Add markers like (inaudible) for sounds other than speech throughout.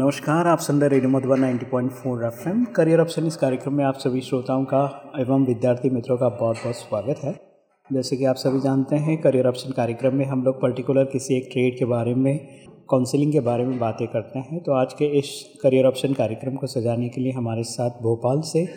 नमस्कार, आप सुन रहे radio Madhuban 90.4 FM. Career option इस कार्यक्रम में आप सभी श्रोताओं का एवं विद्यार्थी मित्रों का बहुत बहुत स्वागत है। जैसे कि आप सभी जानते हैं, करियर ऑप्शन कार्यक्रम में हम लोग पर्टिकुलर किसी एक ट्रेड के बारे में, काउंसलिंग के बारे में बातें करते हैं। तो आज के इस करियर ऑप्शन कार्यक्रम को सजाने के लिए हमारे साथ भोपाल से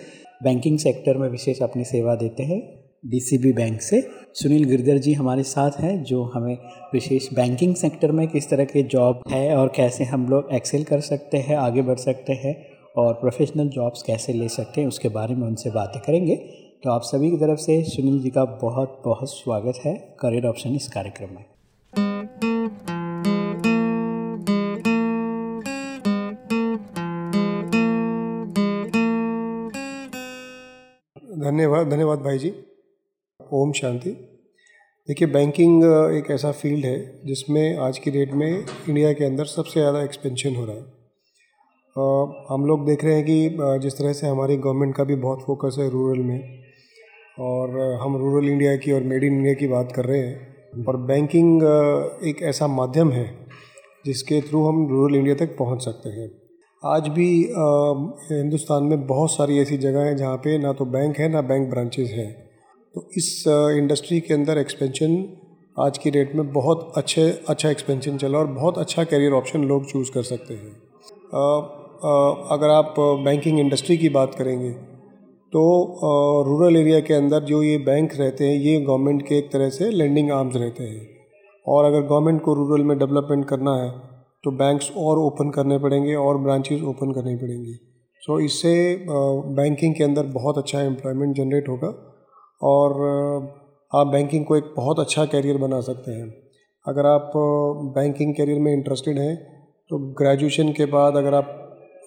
बैंकिंग सेक्टर में विशेष अपनी सेवा देते हैं। डीसीबी बैंक से। सुनील गिरधर जी हमारे साथ हैं, जो हमें विशेष बैंकिंग सेक्टर में किस तरह के जॉब है और कैसे हम लोग एक्सेल कर सकते हैं, आगे बढ़ सकते हैं और प्रोफेशनल जॉब्स कैसे ले सकते हैं, उसके बारे में उनसे बातें करेंगे। तो आप सभी की तरफ़ से सुनील जी का बहुत बहुत स्वागत है करियर ऑप्शन इस कार्यक्रम में। धन्यवाद धन्यवाद भाई जी। ओम शांति। देखिए बैंकिंग एक ऐसा फ़ील्ड है जिसमें आज की डेट में इंडिया के अंदर सबसे ज़्यादा एक्सपेंशन हो रहा है। हम लोग देख रहे हैं कि जिस तरह से हमारी गवर्नमेंट का भी बहुत फोकस है रूरल में और हम रूरल इंडिया की और मेड इन इंडिया की बात कर रहे हैं और बैंकिंग एक ऐसा माध्यम है जिसके थ्रू हम रूरल इंडिया तक पहुँच सकते हैं। आज भी हिंदुस्तान में बहुत सारी ऐसी जगह हैं जहाँ पे ना तो बैंक है, ना बैंक ब्रांचेज हैं। तो इस इंडस्ट्री के अंदर एक्सपेंशन आज की डेट में बहुत अच्छे अच्छा एक्सपेंशन चला और बहुत अच्छा करियर ऑप्शन लोग चूज़ कर सकते हैं। अगर आप बैंकिंग इंडस्ट्री की बात करेंगे तो रूरल एरिया के अंदर जो ये बैंक रहते हैं ये गवर्नमेंट के एक तरह से लेंडिंग आर्म्स रहते हैं। और अगर गवर्नमेंट को रूरल में डेवलपमेंट करना है तो बैंक्स और ओपन करने पड़ेंगे और ब्रांचेज ओपन करनी पड़ेंगी। सो so, इससे बैंकिंग के अंदर बहुत अच्छा एम्प्लॉयमेंट जनरेट होगा। और आप बैंकिंग को एक बहुत अच्छा कैरियर बना सकते हैं। अगर आप बैंकिंग कैरियर में इंटरेस्टेड हैं तो ग्रेजुएशन के बाद अगर आप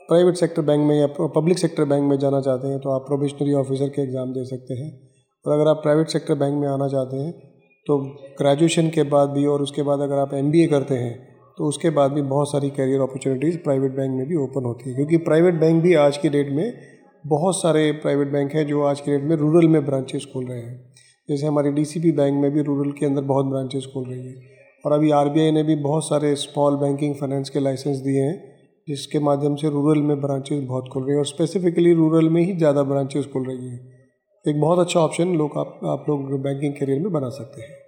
प्राइवेट सेक्टर बैंक में या पब्लिक सेक्टर बैंक में जाना चाहते हैं तो आप प्रोबेशनरी ऑफिसर के एग्ज़ाम दे सकते हैं। और अगर आप प्राइवेट सेक्टर बैंक में आना चाहते हैं तो ग्रेजुएशन के बाद भी और उसके बाद अगर आप एमबीए करते हैं तो उसके बाद भी बहुत सारी कैरियर अपॉर्चुनिटीज़ प्राइवेट बैंक में भी ओपन होती है। क्योंकि प्राइवेट बैंक भी आज की डेट में बहुत सारे प्राइवेट बैंक हैं जो आज के डेट में रूरल में ब्रांचेस खोल रहे हैं। जैसे हमारी डीसीबी बैंक में भी रूरल के अंदर बहुत ब्रांचेस खोल रही है। और अभी आरबीआई ने भी बहुत सारे स्मॉल बैंकिंग फाइनेंस के लाइसेंस दिए हैं, जिसके माध्यम से रूरल में ब्रांचेस बहुत खुल रही है और स्पेसिफिकली रूरल में ही ज़्यादा ब्रांचेस खुल रही हैं। एक बहुत अच्छा ऑप्शन लोग आप आप लोग बैंकिंग करियर में बना सकते हैं।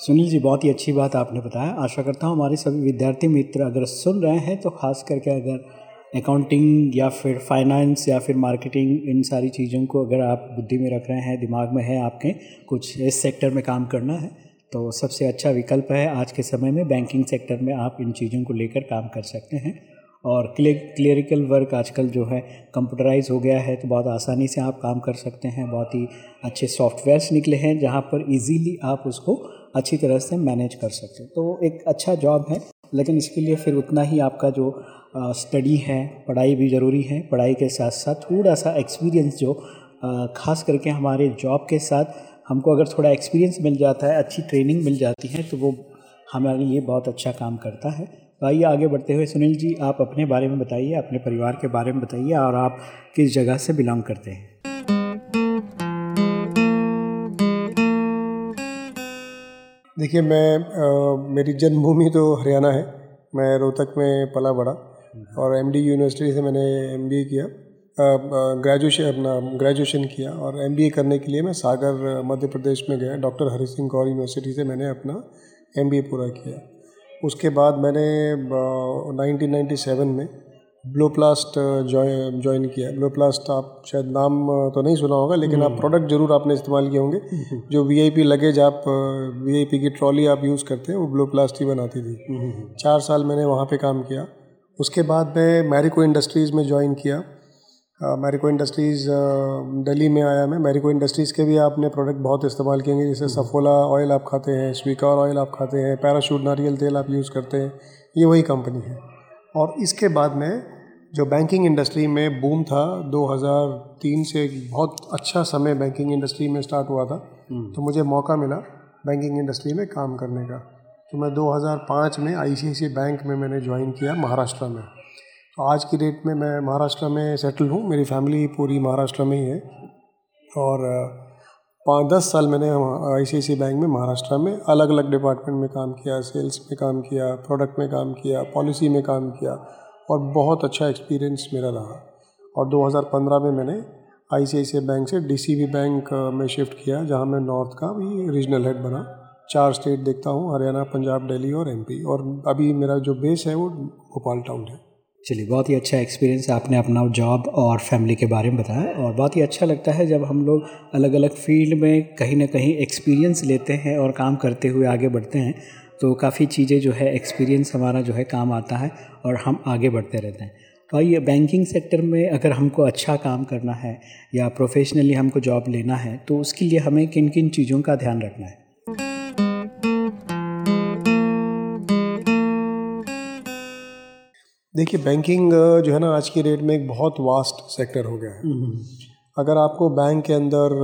सुनील जी, बहुत ही अच्छी बात आपने बताया। आशा करता हूँ हमारे सभी विद्यार्थी मित्र अगर सुन रहे हैं तो खास करके अगर अकाउंटिंग या फिर फाइनेंस या फिर मार्केटिंग इन सारी चीज़ों को अगर आप बुद्धि में रख रहे हैं, दिमाग में है आपके, कुछ इस सेक्टर में काम करना है तो सबसे अच्छा विकल्प है आज के समय में बैंकिंग सेक्टर में आप इन चीज़ों को लेकर काम कर सकते हैं। और क्लियरिकल वर्क आजकल जो है कंप्यूटराइज हो गया है तो बहुत आसानी से आप काम कर सकते हैं। बहुत ही अच्छे सॉफ्टवेयर्स निकले हैं, जहाँ पर इजीली आप उसको अच्छी तरह से मैनेज कर सकते हैं। तो एक अच्छा जॉब है। लेकिन इसके लिए फिर उतना ही आपका जो स्टडी है, पढ़ाई भी ज़रूरी है। पढ़ाई के साथ साथ थोड़ा सा एक्सपीरियंस जो ख़ास करके हमारे जॉब के साथ हमको अगर थोड़ा एक्सपीरियंस मिल जाता है, अच्छी ट्रेनिंग मिल जाती है तो वो हमारे लिए बहुत अच्छा काम करता है। तो आइए आगे बढ़ते हुए सुनील जी, आप अपने बारे में बताइए, अपने परिवार के बारे में बताइए और आप किस जगह से बिलोंग करते हैं? देखिए मैं आ, मेरी जन्मभूमि तो हरियाणा है। मैं रोहतक में पला बड़ा और एमडी यूनिवर्सिटी से मैंने एमबीए किया। ग्रेजुएशन अपना ग्रेजुएशन किया और एमबीए करने के लिए मैं सागर मध्य प्रदेश में गया। डॉक्टर हरि सिंह गौर यूनिवर्सिटी से मैंने अपना एमबीए पूरा किया। उसके बाद मैंने 1997 में ब्लोप्लास्ट ज्वाइन किया। ब्लोप्लास्ट आप शायद नाम तो नहीं सुना होगा लेकिन आप प्रोडक्ट ज़रूर आपने इस्तेमाल किए होंगे। जो वीआईपी लगेज आप वीआईपी की ट्रॉली आप यूज़ करते हैं वो ब्लोप्लास्ट ही बनाती थी। चार साल मैंने वहाँ पे काम किया। उसके बाद मैं मैरिको इंडस्ट्रीज़ में ज्वाइन किया। मैरिको इंडस्ट्रीज़ दिल्ली में आया मैं। मैरिको इंडस्ट्रीज़ के भी आपने प्रोडक्ट बहुत इस्तेमाल किएँगे जैसे सफोला ऑयल आप खाते हैं स्वीकार ऑयल आप खाते हैं पैराशूट नारियल तेल आप यूज़ करते हैं ये वही कंपनी है। और इसके बाद में जो बैंकिंग इंडस्ट्री में बूम था 2003 से एक बहुत अच्छा समय बैंकिंग इंडस्ट्री में स्टार्ट हुआ था तो मुझे मौका मिला बैंकिंग इंडस्ट्री में काम करने का। तो मैं 2005 में आई बैंक में मैंने ज्वाइन किया महाराष्ट्र में। तो आज की डेट में मैं महाराष्ट्र में सेटल हूँ मेरी फैमिली पूरी महाराष्ट्र में ही है। और पाँच दस साल मैंने आई बैंक में महाराष्ट्र में अलग अलग डिपार्टमेंट में काम किया सेल्स में काम किया प्रोडक्ट में काम किया पॉलिसी में काम किया। और बहुत अच्छा एक्सपीरियंस मेरा रहा। और 2015 में मैंने आई बैंक से डीसीबी बैंक में शिफ्ट किया, जहाँ मैं नॉर्थ का भी रीजनल हेड बना। चार स्टेट देखता हूँ, हरियाणा, पंजाब, दिल्ली और एमपी और अभी मेरा जो बेस है, वो भोपाल टाउन है। चलिए, बहुत ही अच्छा एक्सपीरियंस आपने अपना जॉब और फैमिली के बारे में बताया। और बहुत ही अच्छा लगता है जब हम लोग अलग अलग फ़ील्ड में कहीं ना कहीं एक्सपीरियंस लेते हैं और काम करते हुए आगे बढ़ते हैं। तो काफ़ी चीज़ें जो है एक्सपीरियंस हमारा जो है काम आता है और हम आगे बढ़ते रहते हैं। तो आइए बैंकिंग सेक्टर में अगर हमको अच्छा काम करना है या प्रोफेशनली हमको जॉब लेना है तो उसके लिए हमें किन किन चीज़ों का ध्यान रखना है? देखिए बैंकिंग जो है ना आज की डेट में एक बहुत वास्ट सेक्टर हो गया है। अगर आपको बैंक के अंदर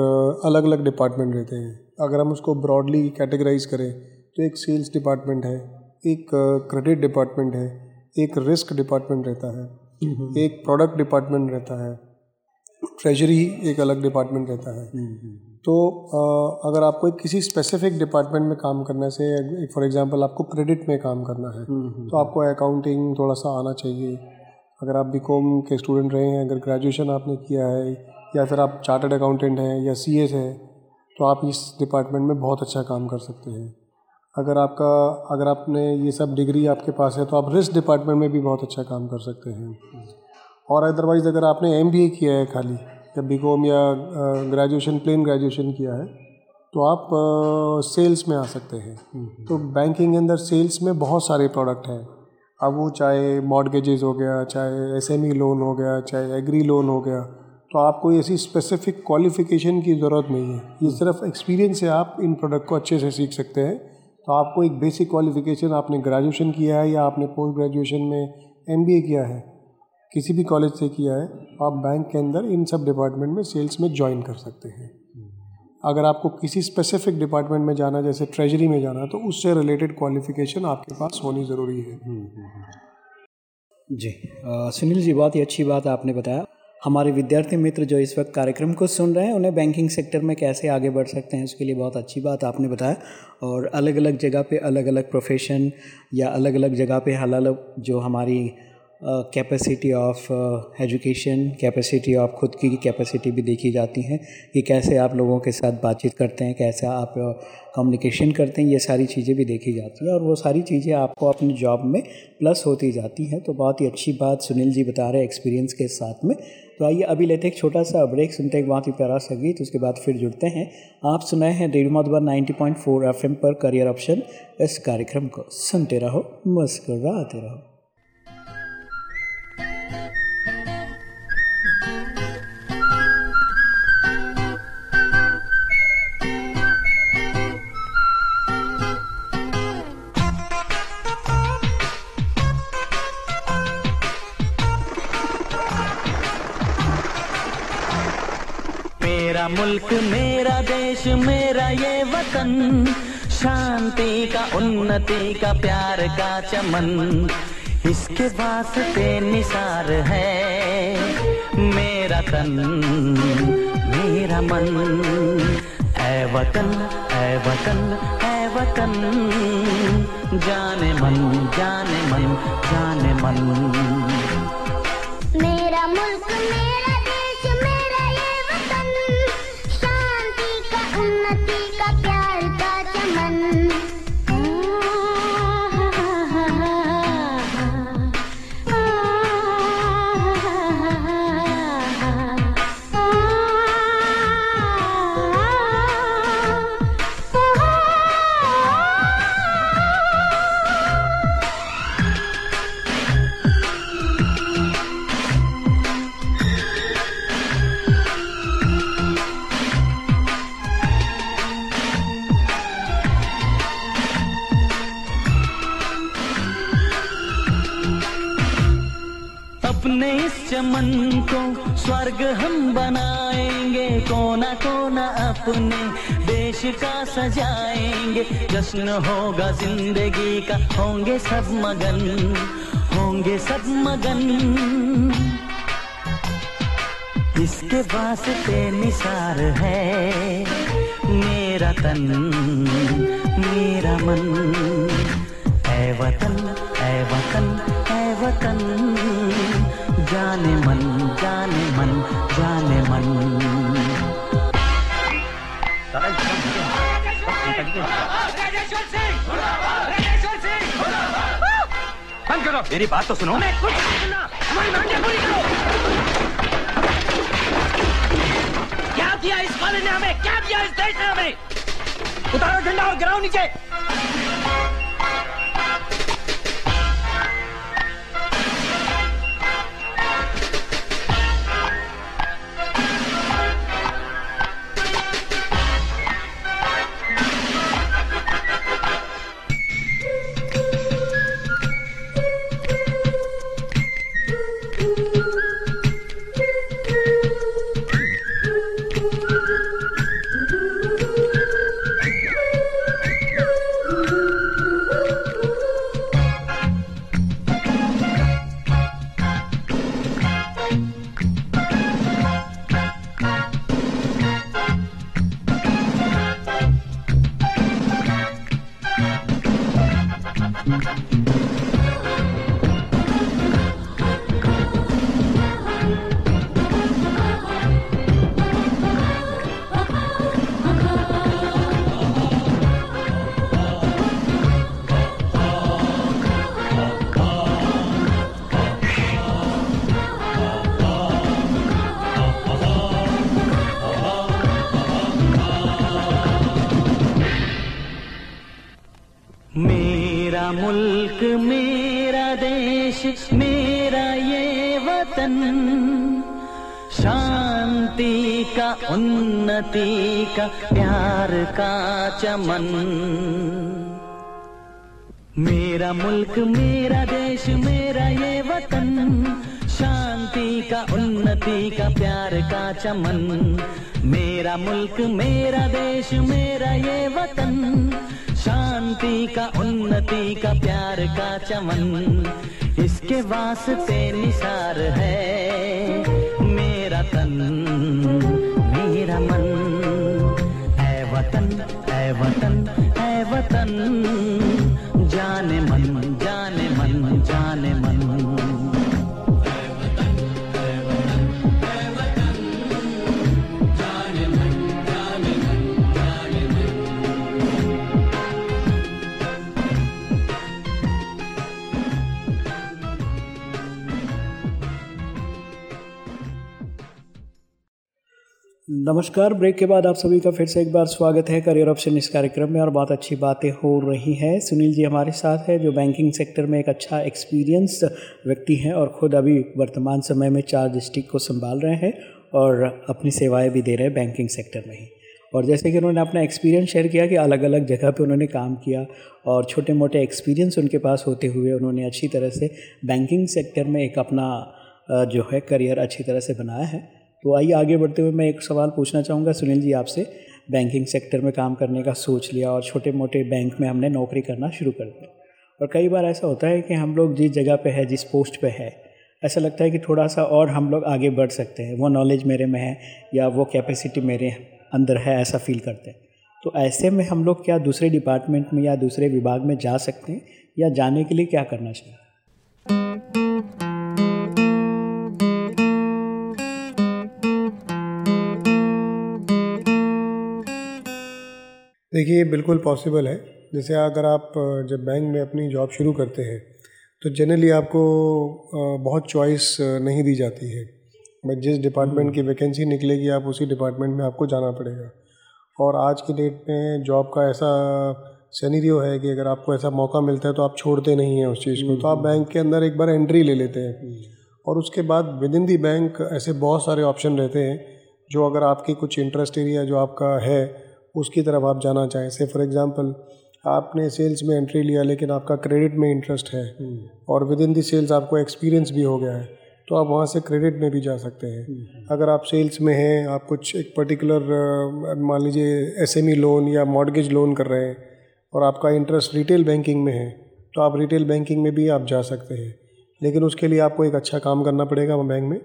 अलग अलग डिपार्टमेंट रहते हैं अगर हम उसको ब्रॉडली कैटेगराइज करें तो एक सेल्स डिपार्टमेंट है एक क्रेडिट डिपार्टमेंट है एक रिस्क डिपार्टमेंट रहता है एक प्रोडक्ट डिपार्टमेंट रहता है ट्रेजरी एक अलग डिपार्टमेंट रहता है। तो अगर आपको एक किसी स्पेसिफिक डिपार्टमेंट में काम करने से फॉर एग्जांपल आपको क्रेडिट में काम करना है तो आपको अकाउंटिंग थोड़ा सा आना चाहिए। अगर आप बी के स्टूडेंट रहे हैं अगर ग्रेजुएशन आपने किया है या फिर आप चार्टर्ड अकाउंटेंट हैं या सी है तो आप इस डिपार्टमेंट में बहुत अच्छा काम कर सकते हैं। अगर आपका अगर आपने ये सब डिग्री आपके पास है तो आप रिस्क डिपार्टमेंट में भी बहुत अच्छा काम कर सकते हैं। और अदरवाइज़ अगर आपने एमबीए किया है खाली या बी या ग्रेजुएशन प्लेन ग्रेजुएशन किया है तो आप सेल्स में आ सकते हैं। तो बैंकिंग के अंदर सेल्स में बहुत सारे प्रोडक्ट हैं। अब वो चाहे मॉडगेजेस हो गया चाहे एसएमई लोन हो गया चाहे एग्री लोन हो गया तो आपको ऐसी स्पेसिफिक क्वालिफिकेशन की ज़रूरत नहीं है। ये सिर्फ़ एक्सपीरियंस से आप इन प्रोडक्ट को अच्छे से सीख सकते हैं। तो आपको एक बेसिक क्वालिफिकेशन आपने ग्रेजुएशन किया है या आपने पोस्ट ग्रेजुएशन में एमबीए किया है? किसी भी कॉलेज से किया है आप बैंक के अंदर इन सब डिपार्टमेंट में सेल्स में ज्वाइन कर सकते हैं। अगर आपको किसी स्पेसिफिक डिपार्टमेंट में जाना, जैसे ट्रेजरी में जाना तो उससे रिलेटेड क्वालिफिकेशन आपके पास होनी ज़रूरी है। जी सुनील जी, बहुत ही अच्छी बात आपने बताया। हमारे विद्यार्थी मित्र जो इस वक्त कार्यक्रम को सुन रहे हैं, उन्हें बैंकिंग सेक्टर में कैसे आगे बढ़ सकते हैं, उसके लिए बहुत अच्छी बात आपने बताया। और अलग अलग जगह पे अलग अलग प्रोफेशन या अलग अलग जगह पे अलग जो हमारी capacity of education capacity of खुद की कैपेसिटी भी देखी जाती है कि कैसे आप लोगों के साथ बातचीत करते हैं, कैसे आप कम्युनिकेशन करते हैं, ये सारी चीज़ें भी देखी जाती हैं और वो सारी चीज़ें आपको अपनी जॉब में प्लस होती जाती हैं। तो बहुत ही अच्छी बात सुनील जी बता रहे हैं एक्सपीरियंस के साथ में। तो आइए अभी लेते एक छोटा सा ब्रेक सुनते हैं बहुत ही प्यारा सा गीत उसके बाद फिर जुड़ते हैं। आप सुनाए हैं रेडियो मधुबन 90.4 एफएम पर करियर ऑप्शन इस कार्यक्रम को सुनते रहो, मुस्कुराते रहो। मेरा मुल्क, मेरा देश, मेरा ये वतन। शांति का, उन्नति का, प्यार का चमन। इसके वास्ते निसार है मेरा तन, मेरा मन। ऐ वतन ऐ वतन ऐ वतन। जाने मन जाने मन जाने मन। मेरा मुल्क, मेरा स्वर्ग हम बनाएँगे, कोना कोना अपने देश का सजाएँगे। जश्न होगा, ज़िंदगी का होंगे सब मगन, होंगे सब मगन। इसके वास्ते निसार है मेरा तन, मेरा मन। ऐ वतन ऐ वतन ऐ वतन। जाने मन जाने मन जाने मन। बंद करो। मेरी बात तो सुनो। कुछ सुनना हमारी मांगे पूरी करो। क्या दिया इस कॉलेज ने हमें? क्या दिया इस देश ने हमें? उतारो झंडा और गिराओ नीचे। उन्नति का प्यार का चमन। मेरा मुल्क, मेरा देश, मेरा ये वतन। शांति का, उन्नति का, प्यार का चमन। मेरा मुल्क, मेरा देश, मेरा ये वतन। शांति का, उन्नति का, प्यार का चमन। इसके वास्ते निसार है। नमस्कार। ब्रेक के बाद आप सभी का फिर से एक बार स्वागत है करियर ऑप्शन इस कार्यक्रम में और बहुत अच्छी बातें हो रही हैं। सुनील जी हमारे साथ है, जो बैंकिंग सेक्टर में एक अच्छा एक्सपीरियंस व्यक्ति हैं और ख़ुद अभी वर्तमान समय में चार डिस्ट्रिक्ट को संभाल रहे हैं और अपनी सेवाएँ भी दे रहे हैं बैंकिंग सेक्टर में ही। और जैसे कि उन्होंने अपना एक्सपीरियंस शेयर किया कि अलग अलग जगह पे उन्होंने काम किया और छोटे मोटे एक्सपीरियंस उनके पास होते हुए उन्होंने अच्छी तरह से बैंकिंग सेक्टर में एक अपना जो है करियर अच्छी तरह से बनाया है। तो आइए आगे बढ़ते हुए मैं एक सवाल पूछना चाहूँगा। सुनील जी, आपसे बैंकिंग सेक्टर में काम करने का सोच लिया और छोटे मोटे बैंक में हमने नौकरी करना शुरू कर दिया। और कई बार ऐसा होता है कि हम लोग जिस जगह पे है, जिस पोस्ट पे है, ऐसा लगता है कि थोड़ा सा और हम लोग आगे बढ़ सकते हैं। वो नॉलेज मेरे में है या वो कैपेसिटी मेरे अंदर है, ऐसा फील करते हैं। तो ऐसे में हम लोग क्या दूसरे डिपार्टमेंट में या दूसरे विभाग में जा सकते हैं या जाने के लिए क्या करना चाहिए? देखिए ये बिल्कुल पॉसिबल है। जैसे अगर आप जब बैंक में अपनी जॉब शुरू करते हैं तो जनरली आपको बहुत चॉइस नहीं दी जाती है। बट जिस डिपार्टमेंट की वैकेंसी निकलेगी आप उसी डिपार्टमेंट में आपको जाना पड़ेगा। और आज की डेट में जॉब का ऐसा सैनिरियो है कि अगर आपको ऐसा मौका मिलता है तो आप छोड़ते नहीं हैं उस चीज़ को। तो आप बैंक के अंदर एक बार एंट्री ले लेते हैं। और उसके बाद विद इन दी बैंक ऐसे बहुत सारे ऑप्शन रहते हैं जो अगर आपकी कुछ इंटरेस्ट एरिया जो आपका है उसकी तरफ़ आप जाना चाहें। से फॉर एग्जांपल आपने सेल्स में एंट्री लिया लेकिन आपका क्रेडिट में इंटरेस्ट है और विद इन दी सेल्स आपको एक्सपीरियंस भी हो गया है तो आप वहाँ से क्रेडिट में भी जा सकते हैं। अगर आप सेल्स में हैं आप कुछ एक पर्टिकुलर मान लीजिए एसएमई लोन या मॉडगेज लोन कर रहे हैं और आपका इंटरेस्ट रिटेल बैंकिंग में है तो आप रिटेल बैंकिंग में भी आप जा सकते हैं। लेकिन उसके लिए आपको एक अच्छा काम करना पड़ेगा बैंक में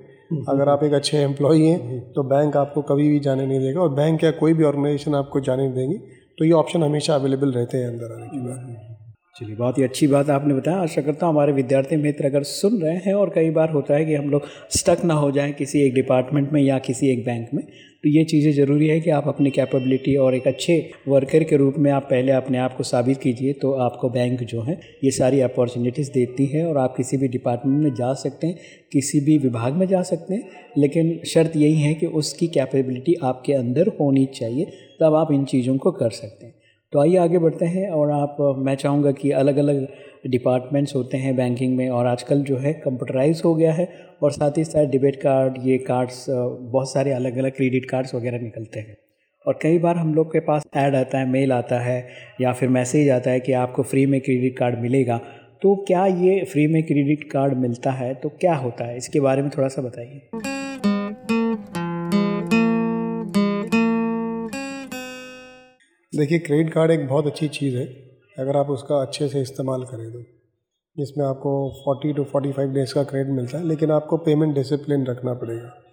अगर आप एक अच्छे एम्प्लॉई हैं तो बैंक आपको कभी भी जाने नहीं देगा और बैंक या कोई भी ऑर्गेनाइजेशन आपको जाने नहीं देंगी तो ये ऑप्शन हमेशा अवेलेबल रहते हैं अंदर आने के बाद चलिए बहुत ही अच्छी बात आपने बताया। आशा करता हूँ हमारे विद्यार्थी मित्र अगर सुन रहे हैं और कई बार होता है कि हम लोग स्टक ना हो जाएँ किसी एक डिपार्टमेंट में या किसी एक बैंक में तो ये चीज़ें ज़रूरी है कि आप अपनी कैपेबिलिटी और एक अच्छे वर्कर के रूप में आप पहले अपने आप को साबित कीजिए तो आपको बैंक जो है, ये सारी अपॉर्चुनिटीज़ देती है और आप किसी भी डिपार्टमेंट में जा सकते हैं, किसी भी विभाग में जा सकते हैं, लेकिन शर्त यही है कि उसकी कैपेबिलिटी आपके अंदर होनी चाहिए, तब आप इन चीज़ों को कर सकते हैं। तो आइए आगे बढ़ते हैं और आप, मैं चाहूँगा कि अलग अलग डिपार्टमेंट्स होते हैं बैंकिंग में और आजकल जो है कंप्यूटराइज हो गया है और साथ ही साथ डिबेट कार्ड ये कार्ड्स बहुत सारे अलग अलग क्रेडिट कार्ड्स वगैरह निकलते हैं। और कई बार हम लोग के पास ऐड आता है मेल आता है या फिर मैसेज आता है कि आपको फ्री में क्रेडिट कार्ड मिलेगा। तो क्या ये फ्री में क्रेडिट कार्ड मिलता है? तो क्या होता है? इसके बारे में थोड़ा सा बताइए। देखिए क्रेडिट कार्ड एक बहुत अच्छी चीज़ है। अगर आप उसका अच्छे से इस्तेमाल करें तो। इसमें आपको 40 टू 45 डेज़ का क्रेडिट मिलता है लेकिन आपको पेमेंट डिसिप्लिन रखना पड़ेगा।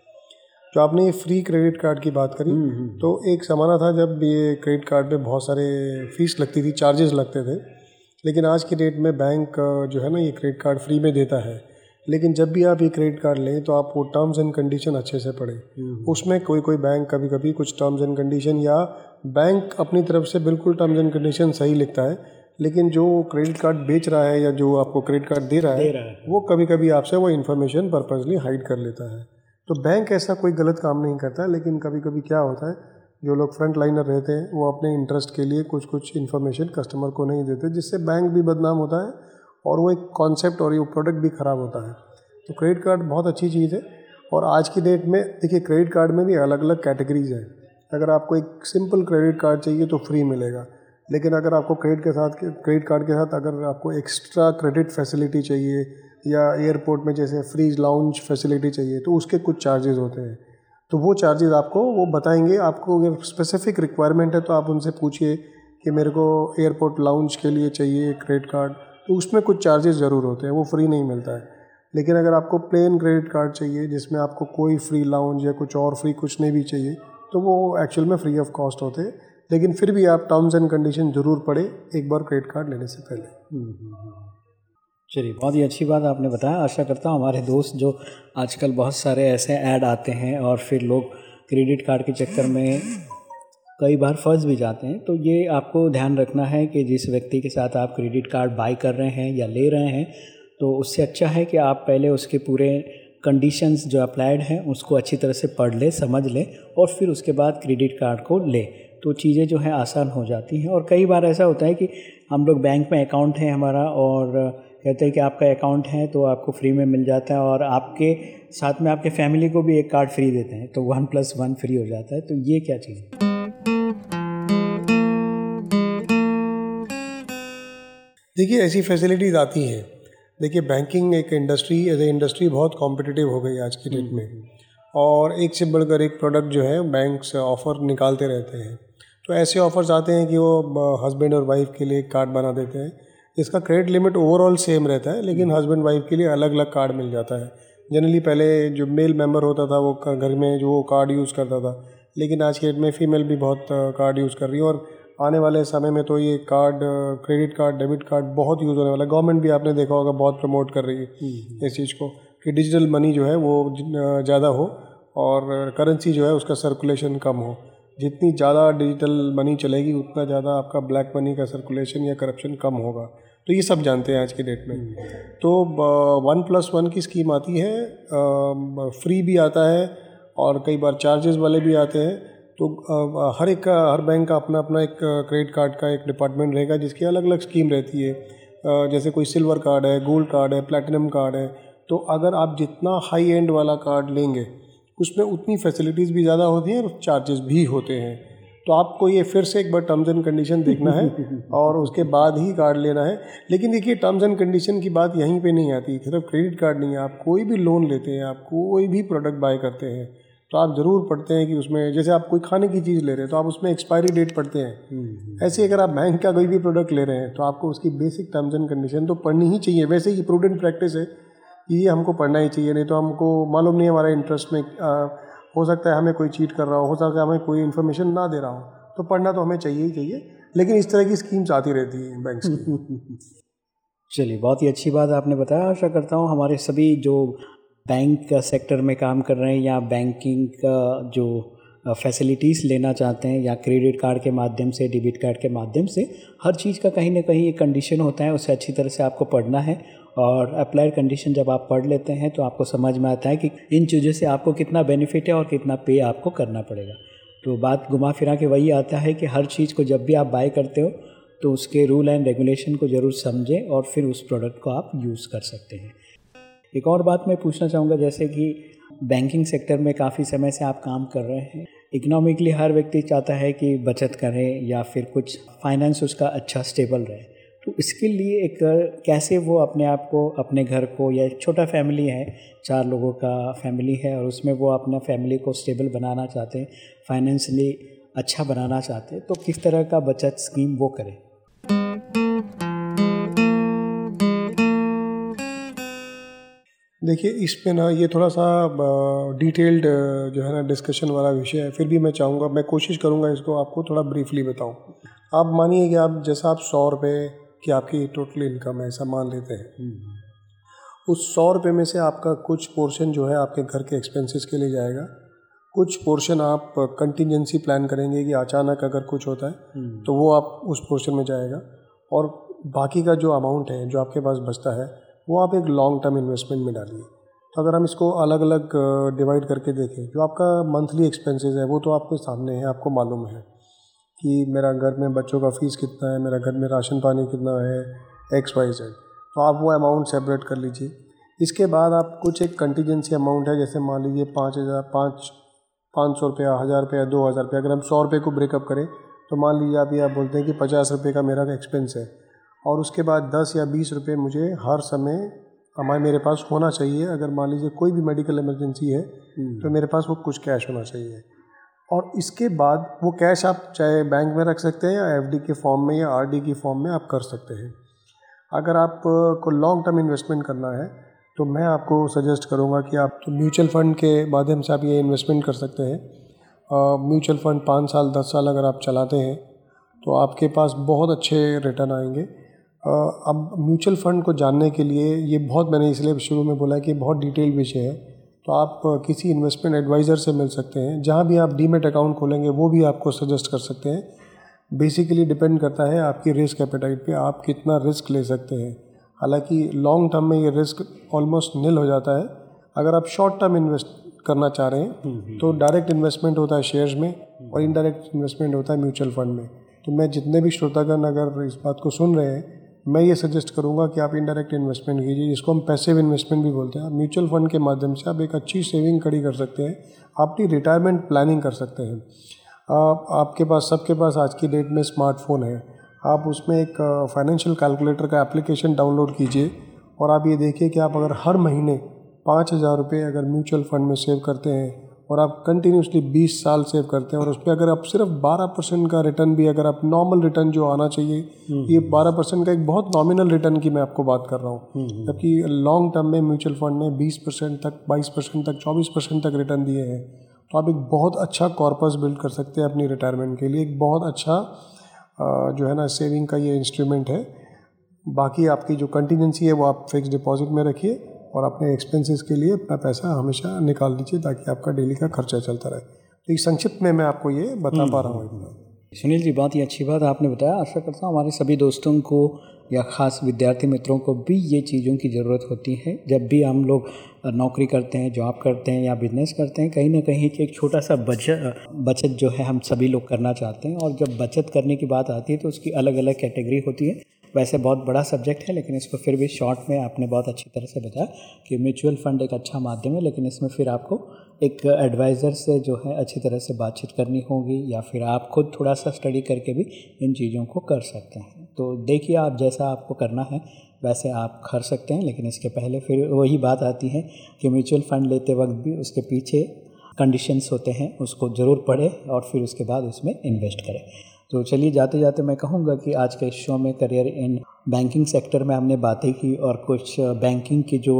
जो आपने ये फ्री क्रेडिट कार्ड की बात करी हम्म, हम्म। तो एक ज़माना था जब ये क्रेडिट कार्ड पे बहुत सारे फ़ीस लगती थी चार्जेस लगते थे। लेकिन आज की डेट में बैंक जो है ना ये क्रेडिट कार्ड फ्री में देता है। लेकिन जब भी आप ये क्रेडिट कार्ड लें तो आप वो टर्म्स एंड कंडीशन अच्छे से पढ़ें। हम्म, उसमें कोई कोई बैंक कभी कभी कुछ टर्म्स एंड कंडीशन या बैंक अपनी तरफ़ से बिल्कुल टर्म्स एंड कंडीशन सही लिखता है लेकिन जो क्रेडिट कार्ड बेच रहा है या जो आपको क्रेडिट कार्ड दे रहा है, दे रहा है। वो कभी कभी आपसे वो इन्फॉर्मेशन पर्पजली हाइड कर लेता है। तो बैंक ऐसा कोई गलत काम नहीं करता लेकिन कभी कभी क्या होता है जो लोग फ्रंट लाइनर रहते हैं वो अपने इंटरेस्ट के लिए कुछ कुछ इन्फॉर्मेशन कस्टमर को नहीं देते जिससे बैंक भी बदनाम होता है और वो एक कॉन्सेप्ट और ये प्रोडक्ट भी ख़राब होता है। तो क्रेडिट कार्ड बहुत अच्छी चीज़ है और आज की डेट में, देखिए क्रेडिट कार्ड में भी अलग अलग कैटेगरीज हैं। अगर आपको एक सिंपल क्रेडिट कार्ड चाहिए तो फ्री मिलेगा। लेकिन अगर आपको क्रेडिट के साथ क्रेडिट कार्ड के साथ अगर आपको एक्स्ट्रा क्रेडिट फैसिलिटी चाहिए या एयरपोर्ट में जैसे फ्री लाउंज फैसिलिटी चाहिए तो उसके कुछ चार्जेस होते हैं। तो वो चार्जेस आपको, वो बताएँगे। आपको अगर स्पेसिफिक रिक्वायरमेंट है तो आप उनसे पूछिए कि मेरे को एयरपोर्ट लाउंज के लिए चाहिए क्रेडिट कार्ड तो उसमें कुछ चार्जेस ज़रूर होते हैं वो फ्री नहीं मिलता है। लेकिन अगर आपको प्लेन क्रेडिट कार्ड चाहिए जिसमें आपको कोई फ्री लाउंज या कुछ और फ्री कुछ नहीं भी चाहिए तो वो एक्चुअल में फ्री ऑफ़ कॉस्ट होते हैं। लेकिन फिर भी आप टर्म्स एंड कंडीशन ज़रूर पढ़े एक बार क्रेडिट कार्ड लेने से पहले। हम्म, हम्म, हम्म। चलिए बहुत ही अच्छी बात आपने बताया। आशा करता हूँ हमारे दोस्त जो आजकल बहुत सारे ऐसे ऐड आते हैं और फिर लोग क्रेडिट कार्ड के चक्कर में कई बार फंस भी जाते हैं तो ये आपको ध्यान रखना है कि जिस व्यक्ति के साथ आप क्रेडिट कार्ड बाई कर रहे हैं या ले रहे हैं तो उससे अच्छा है कि आप पहले उसके पूरे कंडीशंस जो अप्लाइड हैं, उसको अच्छी तरह से पढ़ लें, समझ लें और फिर उसके बाद क्रेडिट कार्ड को लें। तो चीज़ें जो हैं आसान हो जाती हैं और कई बार ऐसा होता है कि हम लोग बैंक में अकाउंट है हमारा और कहते हैं कि आपका अकाउंट है तो आपको फ्री में मिल जाता है और आपके साथ में आपके फैमिली को भी एक कार्ड फ्री देते हैं तो वन प्लस वन फ्री हो जाता है तो ये क्या चीज़ है? देखिए ऐसी फैसिलिटीज़ आती हैं। देखिए बैंकिंग एक इंडस्ट्री एज ए इंडस्ट्री बहुत कॉम्पिटिटिव हो गई आज की डेट में। और एक से बढ़कर एक प्रोडक्ट जो है बैंक से ऑफ़र निकालते रहते हैं। तो ऐसे ऑफ़र्स आते हैं कि वो हस्बैंड और वाइफ के लिए एक कार्ड बना देते हैं। इसका क्रेडिट लिमिट ओवरऑल सेम रहता है लेकिन हस्बैंड वाइफ के लिए अलग अलग कार्ड मिल जाता है। जनरली पहले जो मेल मेंबर होता था वो घर में जो वो कार्ड यूज़ करता था। लेकिन आज के डेट में फ़ीमेल भी बहुत कार्ड यूज़ कर रही है और आने वाले समय में तो ये card credit card debit card बहुत यूज़ होने वाला है। गवर्नमेंट भी आपने देखा होगा बहुत प्रमोट कर रही है हम्म। इस चीज़ को कि डिजिटल मनी जो है वो ज़्यादा हो और करेंसी जो है उसका सर्कुलेशन कम हो। जितनी ज़्यादा डिजिटल मनी चलेगी उतना ज़्यादा आपका ब्लैक मनी का सर्कुलेशन या करप्शन कम होगा। तो ये सब जानते हैं आज के डेट में। तो वन प्लस वन की स्कीम आती है फ्री भी आता है और कई बार चार्जेस वाले भी आते हैं। तो हर एक का हर बैंक का अपना अपना एक क्रेडिट कार्ड का एक डिपार्टमेंट रहेगा जिसकी अलग अलग स्कीम रहती है। जैसे कोई सिल्वर कार्ड है गोल्ड कार्ड है प्लेटिनम कार्ड है तो अगर आप जितना हाई एंड वाला कार्ड लेंगे उसमें उतनी फैसिलिटीज़ भी ज़्यादा होती हैं और चार्जेस भी होते हैं। तो आपको ये फिर से एक बार टर्म्स एंड कंडीशन देखना है (laughs) और उसके बाद ही कार्ड लेना है। लेकिन देखिए टर्म्स एंड कंडीशन की बात यहीं पे नहीं आती। सिर्फ़ क्रेडिट कार्ड नहीं है आप कोई भी लोन लेते हैं आप कोई भी प्रोडक्ट बाय करते हैं तो आप ज़रूर पढ़ते हैं कि उसमें जैसे आप कोई खाने की चीज़ ले रहे हैं तो आप उसमें एक्सपायरी डेट पढ़ते हैं। ऐसे अगर आप बैंक का कोई भी प्रोडक्ट ले रहे हैं तो आपको उसकी बेसिक टर्म्स एंड कंडीशन तो पढ़नी ही चाहिए। वैसे ही प्रूडेंट प्रैक्टिस है ये हमको पढ़ना ही चाहिए नहीं तो हमको मालूम नहीं हमारे इंटरेस्ट में आ, हो सकता है हमें कोई चीट कर रहा हो हो सकता है हमें कोई इन्फॉर्मेशन ना दे रहा हो तो पढ़ना तो हमें चाहिए ही चाहिए लेकिन इस तरह की स्कीम्स आती रहती हैं बैंक की। (laughs) चलिए बहुत ही अच्छी बात आपने बताया। आशा करता हूँ हमारे सभी जो बैंक सेक्टर में काम कर रहे हैं या बैंकिंग का जो फैसिलिटीज़ लेना चाहते हैं या क्रेडिट कार्ड के माध्यम से डेबिट कार्ड के माध्यम से, हर चीज़ का कहीं ना कहीं एक कंडीशन होता है, उसे अच्छी तरह से आपको पढ़ना है और अप्लाइड कंडीशन जब आप पढ़ लेते हैं तो आपको समझ में आता है कि इन चीज़ों से आपको कितना बेनिफिट है और कितना पे आपको करना पड़ेगा। तो बात घुमा फिरा के वही आता है कि हर चीज़ को जब भी आप बाय करते हो तो उसके रूल एंड रेगुलेशन को ज़रूर समझें और फिर उस प्रोडक्ट को आप यूज़ कर सकते हैं। एक और बात मैं पूछना चाहूँगा, जैसे कि बैंकिंग सेक्टर में काफ़ी समय से आप काम कर रहे हैं इकोनॉमिकली हर व्यक्ति चाहता है कि बचत करें या फिर कुछ फाइनेंस उसका अच्छा स्टेबल रहे। तो इसके लिए एक, कैसे वो अपने आप को, अपने घर को, या एक छोटा फैमिली है, चार लोगों का फैमिली है और उसमें वो अपना फैमिली को स्टेबल बनाना चाहते हैं फाइनेंशली अच्छा बनाना चाहते हैं तो किस तरह का बचत स्कीम वो करें? देखिए इसमें ना ये थोड़ा सा डिटेल्ड जो है ना डिस्कशन वाला विषय है। फिर भी मैं चाहूँगा मैं कोशिश करूँगा इसको आपको थोड़ा ब्रीफली बताऊँ। आप मानिए कि आप जैसा आप सौ रुपये की आपकी टोटल इनकम है ऐसा मान लेते हैं। उस सौ रुपये में से आपका कुछ पोर्शन जो है आपके घर के एक्सपेंसेस के लिए जाएगा। कुछ पोर्शन आप कंटिजेंसी प्लान करेंगे कि अचानक अगर कुछ होता है तो वो आप उस पोर्शन में जाएगा। और बाकी का जो अमाउंट है जो आपके पास बचता है वो आप एक लॉन्ग टर्म इन्वेस्टमेंट में डालिए। तो अगर हम इसको अलग अलग डिवाइड करके देखें, जो आपका मंथली एक्सपेंसेस है, वो तो आपके सामने है, आपको मालूम है कि मेरा घर में बच्चों का फ़ीस कितना है, मेरा घर में राशन पानी कितना है एक्स वाई जेड तो आप वो अमाउंट सेपरेट कर लीजिए। इसके बाद आप कुछ एक कंटीजेंसी अमाउंट है, जैसे मान लीजिए पाँच हज़ार, पाँच पाँच सौ रुपया, हज़ार रुपया, दो हज़ार रुपया, अगर हम सौ रुपये को ब्रेकअप करें तो मान लीजिए आप ये आप बोलते हैं कि पचास रुपये का मेरा एक्सपेंस है। और उसके बाद दस या बीस रुपये मुझे हर समय हमारे मेरे पास होना चाहिए। अगर मान लीजिए कोई भी मेडिकल इमरजेंसी है तो मेरे पास वो कुछ कैश होना चाहिए। और इसके बाद वो कैश आप चाहे बैंक में रख सकते हैं या एफडी के फॉर्म में या आरडी की फॉर्म में आप कर सकते हैं। अगर आप को लॉन्ग टर्म इन्वेस्टमेंट करना है तो मैं आपको सजेस्ट करूँगा कि आप तो म्यूचुअल फ़ंड के माध्यम से आप ये इन्वेस्टमेंट कर सकते हैं। म्यूचुअल फ़ंड पाँच साल दस साल अगर आप चलाते हैं तो आपके पास बहुत अच्छे रिटर्न आएँगे। अब म्यूचुअल फ़ंड को जानने के लिए ये बहुत मैंने इसलिए शुरू में बोला कि बहुत डिटेल विषय है। तो आप किसी इन्वेस्टमेंट एडवाइज़र से मिल सकते हैं। जहाँ भी आप डीमेट अकाउंट खोलेंगे वो भी आपको सजेस्ट कर सकते हैं। बेसिकली डिपेंड करता है आपकी रिस्क एपेटाइट पे आप कितना रिस्क ले सकते हैं। हालाँकि लॉन्ग टर्म में ये रिस्क ऑलमोस्ट नील हो जाता है। अगर आप शॉर्ट टर्म इन्वेस्ट करना चाह रहे हैं तो डायरेक्ट इन्वेस्टमेंट होता है शेयर्स में और इनडायरेक्ट इन्वेस्टमेंट होता है म्यूचुअल फंड में। तो मैं जितने भी श्रोतागण अगर इस बात को सुन रहे हैं मैं ये सजेस्ट करूँगा कि आप इनडायरेक्ट इन्वेस्टमेंट कीजिए, जिसको हम पैसिव इन्वेस्टमेंट भी बोलते हैं। आप म्यूचुअल फंड के माध्यम से आप एक अच्छी सेविंग खड़ी कर सकते हैं। अपनी रिटायरमेंट प्लानिंग कर सकते हैं। आप आपके पास, सबके पास आज की डेट में स्मार्टफ़ोन है। आप उसमें एक फाइनेंशियल कैलकुलेटर का एप्लीकेशन डाउनलोड कीजिए और आप ये देखिए कि आप अगर हर महीने पाँच हज़ार रुपये अगर म्यूचुअल फंड में सेव करते हैं और आप कंटिन्यूसली 20 साल सेव करते हैं और उस पर अगर आप सिर्फ़ 12 परसेंट का रिटर्न भी अगर आप नॉर्मल रिटर्न जो आना चाहिए ये 12 परसेंट का एक बहुत नॉमिनल रिटर्न की मैं आपको बात कर रहा हूँ। जबकि लॉन्ग टर्म में म्यूचुअल फंड ने 20 परसेंट तक 22 परसेंट तक 24 परसेंट तक रिटर्न दिए हैं। तो आप एक बहुत अच्छा कॉर्पस बिल्ड कर सकते हैं अपनी रिटायरमेंट के लिए। एक बहुत अच्छा जो है ना सेविंग का ये इंस्ट्रूमेंट है। बाकी आपकी जो कंटीजेंसी है वो आप फिक्स डिपॉजिट में रखिए। और अपने एक्सपेंसेस के लिए अपना पैसा हमेशा निकाल लीजिए ताकि आपका डेली का खर्चा चलता रहे। तो संक्षिप्त में मैं आपको ये बता पा रहा हूँ। सुनील जी बात ही अच्छी बात आपने बताया। आशा करता हूँ हमारे सभी दोस्तों को या ख़ास विद्यार्थी मित्रों को भी ये चीज़ों की ज़रूरत होती है। जब भी हम लोग नौकरी करते हैं जॉब करते हैं या बिज़नेस करते हैं कहीं ना कहीं एक छोटा सा बचत बचत जो है हम सभी लोग करना चाहते हैं। और जब बचत करने की बात आती है तो उसकी अलग अलग कैटेगरी होती है। वैसे बहुत बड़ा सब्जेक्ट है, लेकिन इसको फिर भी शॉर्ट में आपने बहुत अच्छी तरह से बताया कि म्यूचुअल फंड एक अच्छा माध्यम है, लेकिन इसमें फिर आपको एक एडवाइज़र से जो है अच्छी तरह से बातचीत करनी होगी या फिर आप खुद थोड़ा सा स्टडी करके भी इन चीज़ों को कर सकते हैं। तो देखिए आप जैसा आपको करना है, वैसे आप कर सकते हैं, लेकिन इसके पहले फिर वही बात आती है कि म्यूचुअल फ़ंड लेते वक्त भी उसके पीछे कंडीशंस होते हैं, उसको ज़रूर पढ़े और फिर उसके बाद उसमें इन्वेस्ट करें। तो चलिए जाते जाते मैं कहूँगा कि आज के शो में करियर इन बैंकिंग सेक्टर में हमने बातें की और कुछ बैंकिंग की जो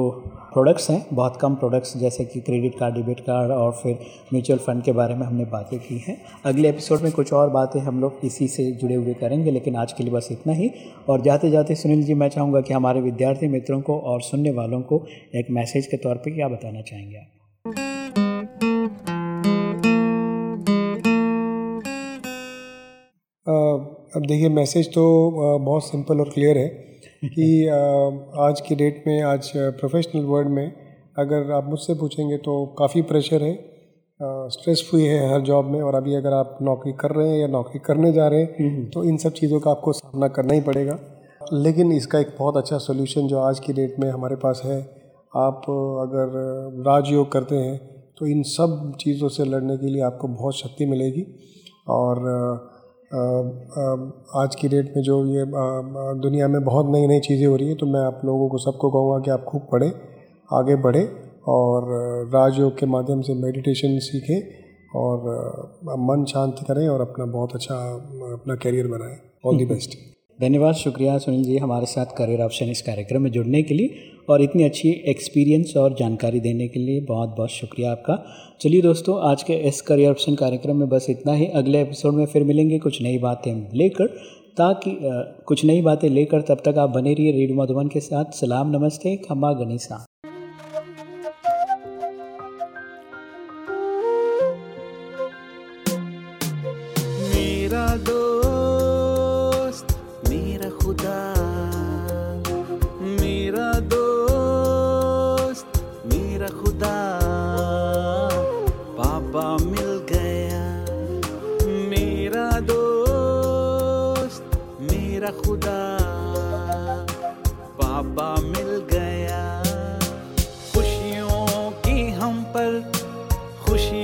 प्रोडक्ट्स हैं, बहुत कम प्रोडक्ट्स जैसे कि क्रेडिट कार्ड डेबिट कार्ड और फिर म्यूचुअल फ़ंड के बारे में हमने बातें की हैं। अगले एपिसोड में कुछ और बातें हम लोग इसी से जुड़े हुए करेंगे, लेकिन आज के लिए बस इतना ही। और जाते जाते सुनील जी, मैं चाहूँगा कि हमारे विद्यार्थी मित्रों को और सुनने वालों को एक मैसेज के तौर पर क्या बताना चाहेंगे आप? अब देखिए मैसेज तो बहुत सिंपल और क्लियर है कि (laughs) आज की डेट में आज प्रोफेशनल वर्ल्ड में अगर आप मुझसे पूछेंगे तो काफ़ी प्रेशर है। स्ट्रेस फ्री है हर जॉब में और अभी अगर आप नौकरी कर रहे हैं या नौकरी करने जा रहे हैं हम्म। तो इन सब चीज़ों का आपको सामना करना ही पड़ेगा। लेकिन इसका एक बहुत अच्छा सोल्यूशन जो आज की डेट में हमारे पास है आप अगर राजयोग करते हैं तो इन सब चीज़ों से लड़ने के लिए आपको बहुत शक्ति मिलेगी। और आज की डेट में जो ये दुनिया में बहुत नई नई चीज़ें हो रही हैं तो मैं आप लोगों को सबको कहूँगा कि आप खूब पढ़ें, आगे बढ़ें और राजयोग के माध्यम से मेडिटेशन सीखें और मन शांत करें और अपना बहुत अच्छा अपना करियर बनाएँ। ऑल दी बेस्ट धन्यवाद, शुक्रिया सुनील जी हमारे साथ करियर ऑप्शन इस कार्यक्रम में जुड़ने के लिए और इतनी अच्छी एक्सपीरियंस और जानकारी देने के लिए बहुत बहुत शुक्रिया आपका। चलिए दोस्तों, आज के इस करियर ऑप्शन कार्यक्रम में बस इतना ही। अगले एपिसोड में फिर मिलेंगे कुछ नई बातें लेकर ताकि कुछ नई बातें लेकर तब तक आप बने रहिए रेडियो मधुबन के साथ। सलाम, नमस्ते, खम्बा गनीसा 呼吸